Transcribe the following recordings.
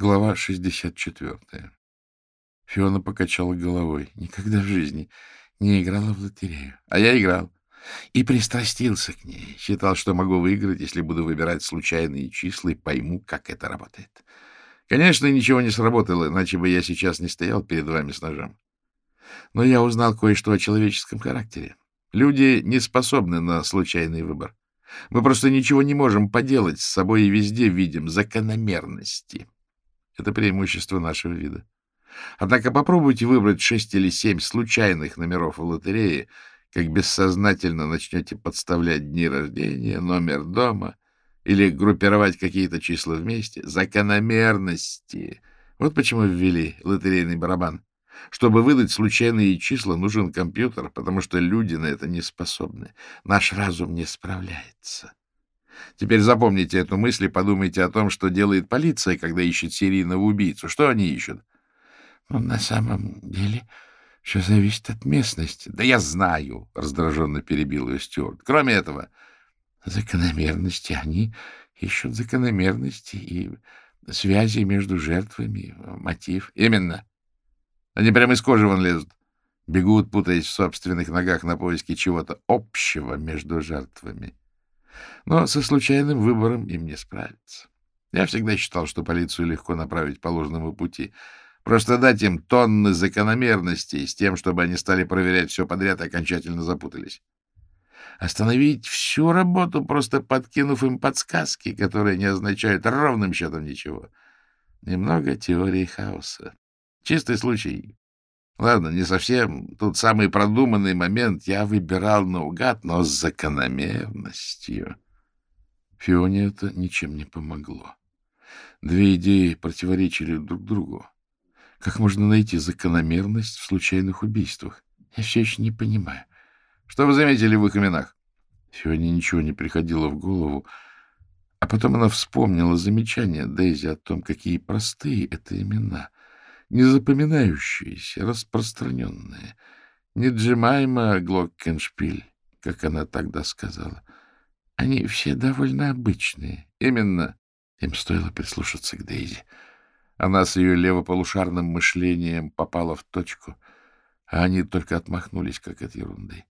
Глава 64. Фиона покачала головой. Никогда в жизни не играла в лотерею. А я играл. И пристрастился к ней. Считал, что могу выиграть, если буду выбирать случайные числа и пойму, как это работает. Конечно, ничего не сработало, иначе бы я сейчас не стоял перед вами с ножом. Но я узнал кое-что о человеческом характере. Люди не способны на случайный выбор. Мы просто ничего не можем поделать с собой и везде видим закономерности. Это преимущество нашего вида. Однако попробуйте выбрать шесть или семь случайных номеров в лотерее, как бессознательно начнете подставлять дни рождения, номер дома или группировать какие-то числа вместе. Закономерности. Вот почему ввели лотерейный барабан. Чтобы выдать случайные числа, нужен компьютер, потому что люди на это не способны. Наш разум не справляется. Теперь запомните эту мысль и подумайте о том, что делает полиция, когда ищет серийного убийцу. Что они ищут? Ну, на самом деле, все зависит от местности. Да я знаю, раздраженно перебил ее Стюарт. Кроме этого, закономерности. Они ищут закономерности и связи между жертвами, мотив. Именно. Они прямо из кожи вон лезут. Бегут, путаясь в собственных ногах на поиски чего-то общего между жертвами. Но со случайным выбором им не справиться. Я всегда считал, что полицию легко направить по ложному пути. Просто дать им тонны закономерностей с тем, чтобы они стали проверять все подряд и окончательно запутались. Остановить всю работу, просто подкинув им подсказки, которые не означают ровным счетом ничего. Немного теории хаоса. Чистый случай. Ладно, не совсем. Тут самый продуманный момент. Я выбирал наугад, но с закономерностью. Фионе это ничем не помогло. Две идеи противоречили друг другу. Как можно найти закономерность в случайных убийствах? Я все еще не понимаю. Что вы заметили в их именах? Фионе ничего не приходило в голову, а потом она вспомнила замечание Дейзи о том, какие простые это имена — незапоминающиеся, распространенные. Не Джемайма Глоккеншпиль, как она тогда сказала. Они все довольно обычные. Именно. Им стоило прислушаться к Дейзи. Она с ее левополушарным мышлением попала в точку, а они только отмахнулись, как от ерунды.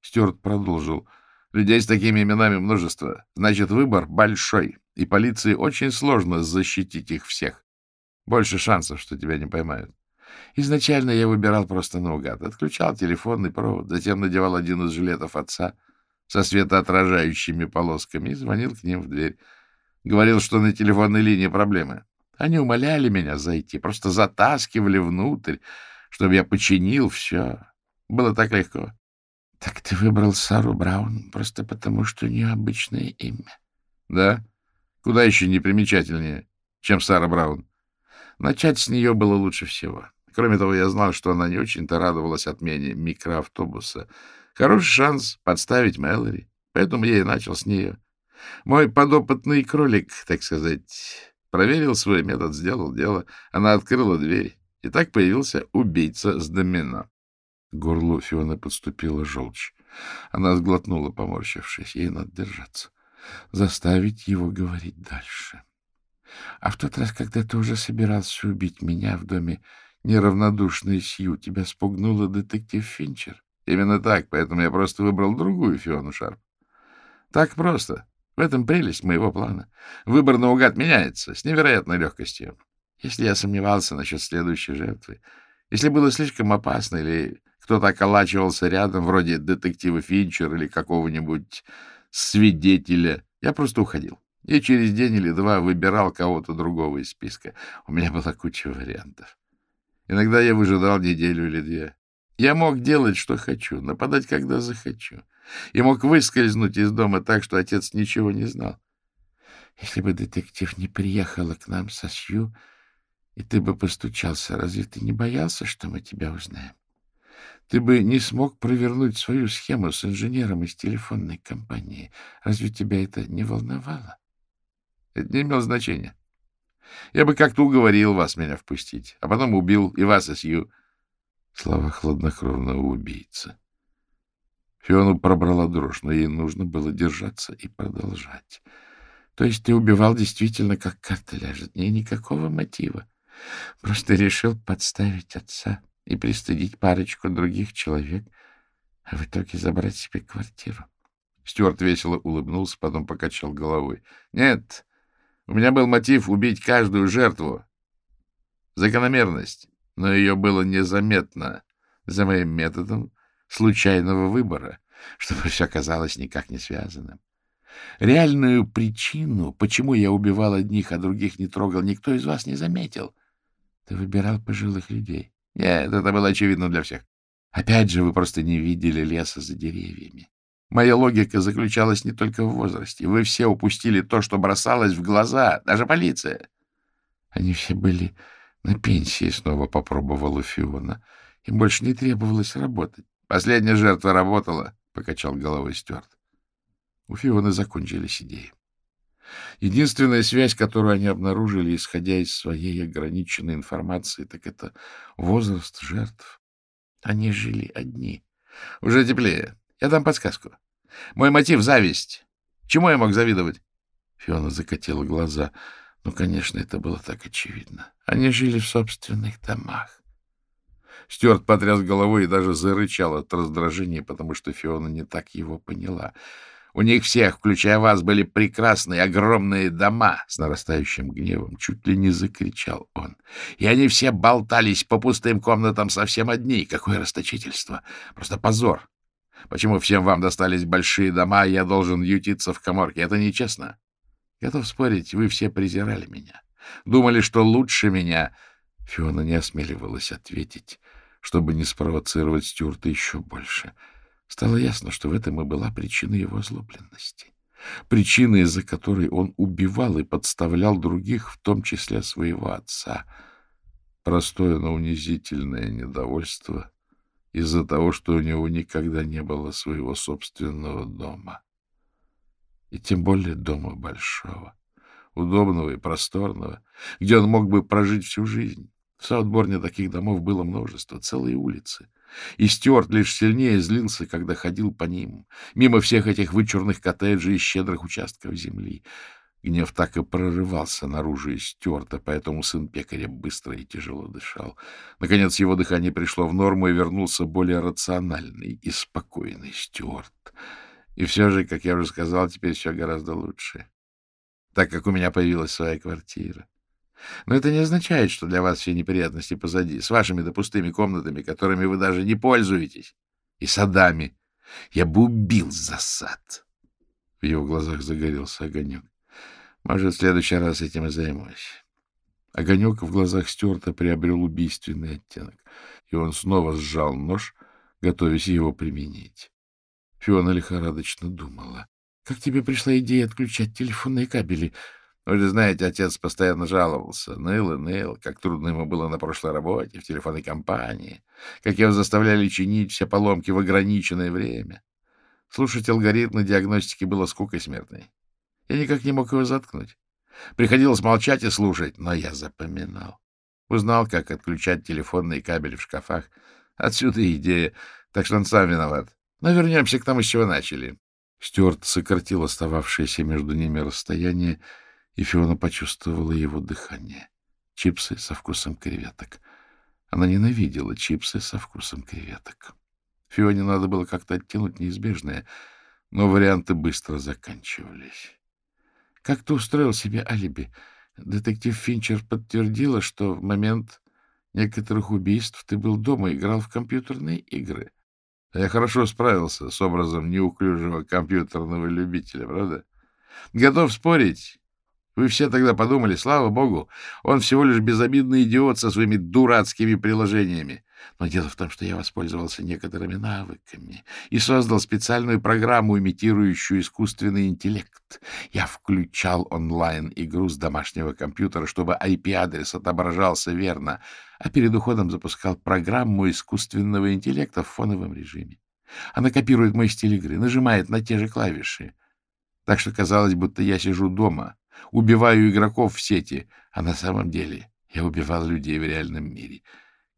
Стюарт продолжил. Людей с такими именами множество. Значит, выбор большой, и полиции очень сложно защитить их всех. Больше шансов, что тебя не поймают. Изначально я выбирал просто наугад. Отключал телефонный провод, затем надевал один из жилетов отца со светоотражающими полосками и звонил к ним в дверь. Говорил, что на телефонной линии проблемы. Они умоляли меня зайти, просто затаскивали внутрь, чтобы я починил все. Было так легко. — Так ты выбрал Сару Браун просто потому, что у нее обычное имя? — Да. Куда еще непримечательнее, чем Сара Браун. Начать с нее было лучше всего. Кроме того, я знал, что она не очень-то радовалась отмене микроавтобуса. Хороший шанс подставить Мэлори, поэтому я и начал с нее. Мой подопытный кролик, так сказать, проверил свой метод, сделал дело. Она открыла дверь, и так появился убийца с домино. К горлу Фиона подступила желчь. Она сглотнула, поморщившись. Ей надо держаться. Заставить его говорить дальше. А в тот раз, когда ты уже собирался убить меня в доме неравнодушной Сью, тебя спугнула детектив Финчер? Именно так, поэтому я просто выбрал другую Фиону Шарп. Так просто. В этом прелесть моего плана. Выбор наугад меняется с невероятной легкостью. Если я сомневался насчет следующей жертвы, если было слишком опасно или кто-то околачивался рядом, вроде детектива Финчер или какого-нибудь свидетеля, я просто уходил и через день или два выбирал кого-то другого из списка. У меня была куча вариантов. Иногда я выжидал неделю или две. Я мог делать, что хочу, нападать, когда захочу. И мог выскользнуть из дома так, что отец ничего не знал. Если бы детектив не приехала к нам со Сью, и ты бы постучался, разве ты не боялся, что мы тебя узнаем? Ты бы не смог провернуть свою схему с инженером из телефонной компании. Разве тебя это не волновало? Это не имело значения. Я бы как-то уговорил вас меня впустить, а потом убил и вас, и Сью. Слова хладнокровного убийцы. Фиону пробрала дрожь, но ей нужно было держаться и продолжать. То есть ты убивал действительно как карта ляжет, не никакого мотива. Просто решил подставить отца и пристыдить парочку других человек, а в итоге забрать себе квартиру. Стюарт весело улыбнулся, потом покачал головой. — Нет, у меня был мотив убить каждую жертву. Закономерность, но ее было незаметно за моим методом случайного выбора, чтобы все казалось никак не связанным. Реальную причину, почему я убивал одних, а других не трогал, никто из вас не заметил. Ты выбирал пожилых людей. Нет, это было очевидно для всех. Опять же, вы просто не видели леса за деревьями. Моя логика заключалась не только в возрасте. Вы все упустили то, что бросалось в глаза, даже полиция. Они все были на пенсии, снова попробовала Фиона. Им больше не требовалось работать. Последняя жертва работала, — покачал головой Стюарт. У Фионы закончились идеи. Единственная связь, которую они обнаружили, исходя из своей ограниченной информации, так это возраст жертв. Они жили одни. Уже теплее. Я дам подсказку. Мой мотив — зависть. Чему я мог завидовать? Фиона закатила глаза. Ну, конечно, это было так очевидно. Они жили в собственных домах. Стюарт потряс головой и даже зарычал от раздражения, потому что Фиона не так его поняла — у них всех, включая вас, были прекрасные огромные дома. С нарастающим гневом чуть ли не закричал он. И они все болтались по пустым комнатам совсем одни. Какое расточительство! Просто позор! Почему всем вам достались большие дома, а я должен ютиться в коморке? Это нечестно. Готов спорить, вы все презирали меня. Думали, что лучше меня... Фиона не осмеливалась ответить, чтобы не спровоцировать Стюарта еще больше — Стало ясно, что в этом и была причина его озлобленности. Причина, из-за которой он убивал и подставлял других, в том числе своего отца. Простое, но унизительное недовольство из-за того, что у него никогда не было своего собственного дома. И тем более дома большого, удобного и просторного, где он мог бы прожить всю жизнь. В Саутборне таких домов было множество, целые улицы. И Стюарт лишь сильнее злился, когда ходил по ним, мимо всех этих вычурных коттеджей и щедрых участков земли. Гнев так и прорывался наружу из Стюарта, поэтому сын пекаря быстро и тяжело дышал. Наконец его дыхание пришло в норму и вернулся более рациональный и спокойный Стюарт. И все же, как я уже сказал, теперь все гораздо лучше, так как у меня появилась своя квартира. Но это не означает, что для вас все неприятности позади, с вашими допустыми комнатами, которыми вы даже не пользуетесь, и садами. Я бы убил за сад. В его глазах загорелся огонек. Может, в следующий раз этим и займусь. Огонек в глазах Стюарта приобрел убийственный оттенок, и он снова сжал нож, готовясь его применить. Фиона лихорадочно думала. — Как тебе пришла идея отключать телефонные кабели? Вы же знаете, отец постоянно жаловался. Ныл и ныл, как трудно ему было на прошлой работе, в телефонной компании, как его заставляли чинить все поломки в ограниченное время. Слушать алгоритмы диагностики было скукой смертной. Я никак не мог его заткнуть. Приходилось молчать и слушать, но я запоминал. Узнал, как отключать телефонные кабели в шкафах. Отсюда идея, так что он сам виноват. Но вернемся к тому, с чего начали. Стюарт сократил остававшееся между ними расстояние и Фиона почувствовала его дыхание. Чипсы со вкусом креветок. Она ненавидела чипсы со вкусом креветок. Фионе надо было как-то оттянуть неизбежное, но варианты быстро заканчивались. — Как ты устроил себе алиби? Детектив Финчер подтвердила, что в момент некоторых убийств ты был дома и играл в компьютерные игры. Я хорошо справился с образом неуклюжего компьютерного любителя, правда? Готов спорить, вы все тогда подумали, слава богу, он всего лишь безобидный идиот со своими дурацкими приложениями. Но дело в том, что я воспользовался некоторыми навыками и создал специальную программу, имитирующую искусственный интеллект. Я включал онлайн-игру с домашнего компьютера, чтобы IP-адрес отображался верно, а перед уходом запускал программу искусственного интеллекта в фоновом режиме. Она копирует мой стиль игры, нажимает на те же клавиши. Так что казалось, будто я сижу дома — убиваю игроков в сети, а на самом деле я убивал людей в реальном мире,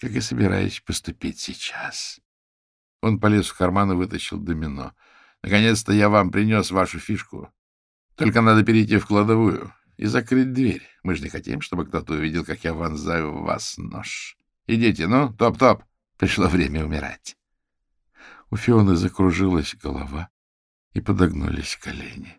как и собираюсь поступить сейчас. Он полез в карман и вытащил домино. Наконец-то я вам принес вашу фишку. Только надо перейти в кладовую и закрыть дверь. Мы же не хотим, чтобы кто-то увидел, как я вонзаю в вас нож. Идите, ну, топ-топ. Пришло время умирать. У Фионы закружилась голова и подогнулись колени.